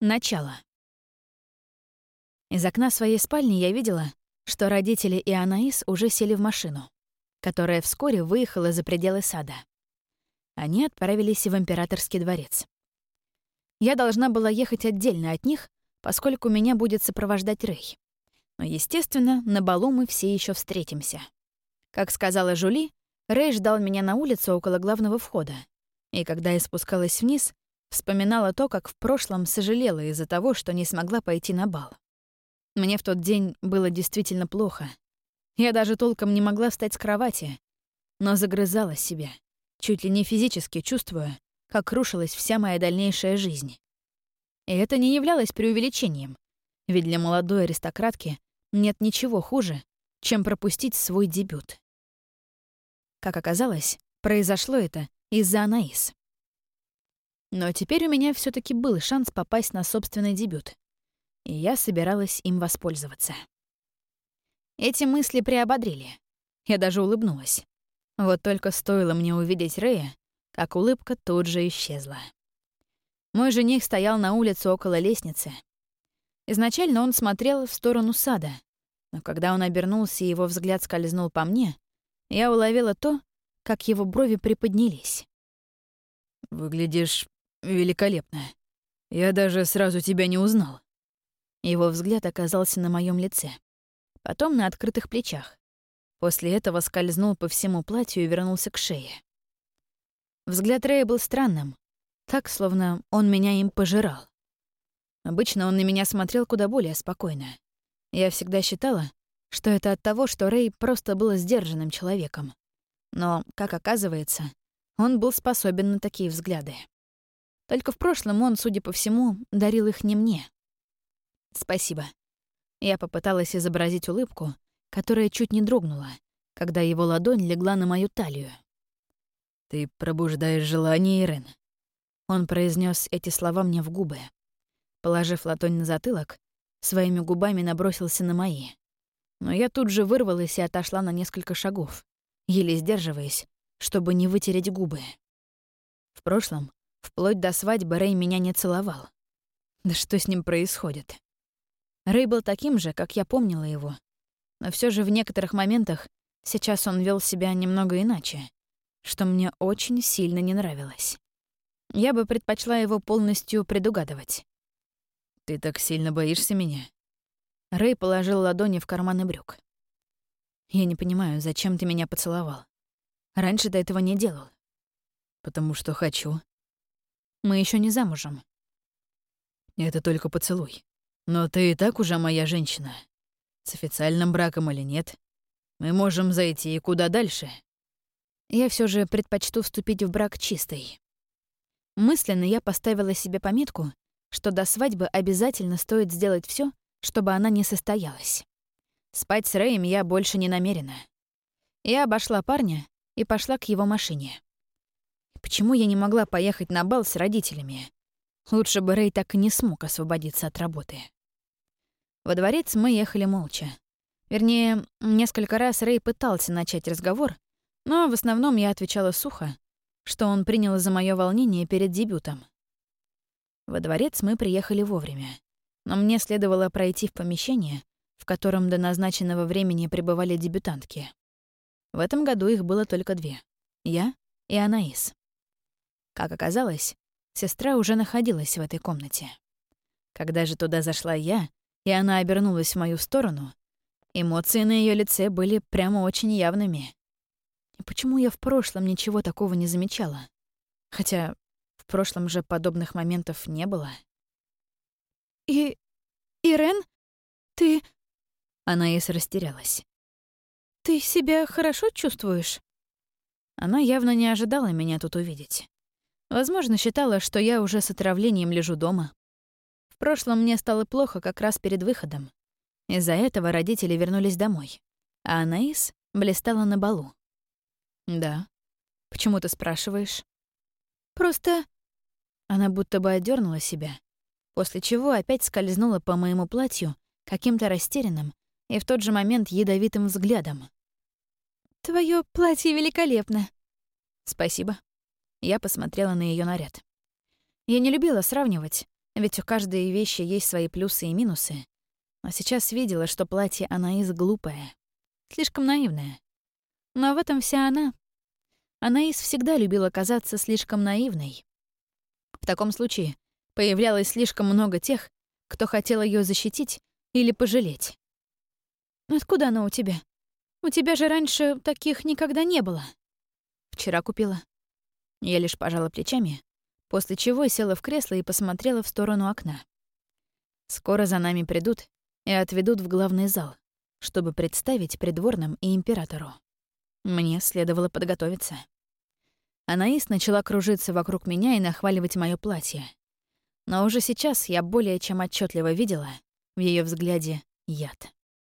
Начало. Из окна своей спальни я видела, что родители и Анаис уже сели в машину, которая вскоре выехала за пределы сада. Они отправились в императорский дворец. Я должна была ехать отдельно от них, поскольку меня будет сопровождать Рэй. Но, естественно, на балу мы все еще встретимся. Как сказала Жули, Рэй ждал меня на улице около главного входа. И когда я спускалась вниз, вспоминала то, как в прошлом сожалела из-за того, что не смогла пойти на бал. Мне в тот день было действительно плохо. Я даже толком не могла встать с кровати, но загрызала себя чуть ли не физически чувствуя, как рушилась вся моя дальнейшая жизнь. И это не являлось преувеличением, ведь для молодой аристократки нет ничего хуже, чем пропустить свой дебют. Как оказалось, произошло это из-за Анаис. Но теперь у меня все таки был шанс попасть на собственный дебют, и я собиралась им воспользоваться. Эти мысли приободрили. Я даже улыбнулась. Вот только стоило мне увидеть Рэя, как улыбка тут же исчезла. Мой жених стоял на улице около лестницы. Изначально он смотрел в сторону сада, но когда он обернулся и его взгляд скользнул по мне, я уловила то, как его брови приподнялись. «Выглядишь великолепно. Я даже сразу тебя не узнал». Его взгляд оказался на моем лице, потом на открытых плечах. После этого скользнул по всему платью и вернулся к шее. Взгляд Рэя был странным, так, словно он меня им пожирал. Обычно он на меня смотрел куда более спокойно. Я всегда считала, что это от того, что Рэй просто был сдержанным человеком. Но, как оказывается, он был способен на такие взгляды. Только в прошлом он, судя по всему, дарил их не мне. «Спасибо». Я попыталась изобразить улыбку, которая чуть не дрогнула, когда его ладонь легла на мою талию. «Ты пробуждаешь желание, Ирен». Он произнес эти слова мне в губы. Положив ладонь на затылок, своими губами набросился на мои. Но я тут же вырвалась и отошла на несколько шагов, еле сдерживаясь, чтобы не вытереть губы. В прошлом, вплоть до свадьбы, Рэй меня не целовал. Да что с ним происходит? Рэй был таким же, как я помнила его, но все же в некоторых моментах сейчас он вел себя немного иначе, что мне очень сильно не нравилось. Я бы предпочла его полностью предугадывать. «Ты так сильно боишься меня?» Рэй положил ладони в карманы брюк. «Я не понимаю, зачем ты меня поцеловал? Раньше ты этого не делал». «Потому что хочу». «Мы еще не замужем». «Это только поцелуй. Но ты и так уже моя женщина с официальным браком или нет, мы можем зайти куда дальше. Я все же предпочту вступить в брак чистой. Мысленно я поставила себе пометку, что до свадьбы обязательно стоит сделать все, чтобы она не состоялась. Спать с Рэем я больше не намерена. Я обошла парня и пошла к его машине. Почему я не могла поехать на бал с родителями? Лучше бы Рэй так и не смог освободиться от работы. Во дворец мы ехали молча. Вернее, несколько раз Рэй пытался начать разговор, но в основном я отвечала сухо, что он принял за мое волнение перед дебютом. Во дворец мы приехали вовремя, но мне следовало пройти в помещение, в котором до назначенного времени пребывали дебютантки. В этом году их было только две — я и Анаис. Как оказалось, сестра уже находилась в этой комнате. Когда же туда зашла я, и она обернулась в мою сторону, эмоции на ее лице были прямо очень явными. И почему я в прошлом ничего такого не замечала? Хотя в прошлом же подобных моментов не было. «И... Ирен? Ты...» Она и растерялась. «Ты себя хорошо чувствуешь?» Она явно не ожидала меня тут увидеть. Возможно, считала, что я уже с отравлением лежу дома, в прошлом мне стало плохо как раз перед выходом. Из-за этого родители вернулись домой, а Анаис блистала на балу. «Да. Почему ты спрашиваешь?» «Просто...» Она будто бы одернула себя, после чего опять скользнула по моему платью каким-то растерянным и в тот же момент ядовитым взглядом. «Твоё платье великолепно». «Спасибо». Я посмотрела на ее наряд. Я не любила сравнивать, Ведь у каждой вещи есть свои плюсы и минусы. А сейчас видела, что платье Анаис глупое. Слишком наивное. Но в этом вся она. Анаис всегда любила казаться слишком наивной. В таком случае появлялось слишком много тех, кто хотел ее защитить или пожалеть. «Откуда она у тебя? У тебя же раньше таких никогда не было». «Вчера купила». Я лишь пожала плечами, после чего села в кресло и посмотрела в сторону окна. Скоро за нами придут и отведут в главный зал, чтобы представить придворным и императору. Мне следовало подготовиться. Анаис начала кружиться вокруг меня и нахваливать мое платье. Но уже сейчас я более чем отчетливо видела в ее взгляде яд.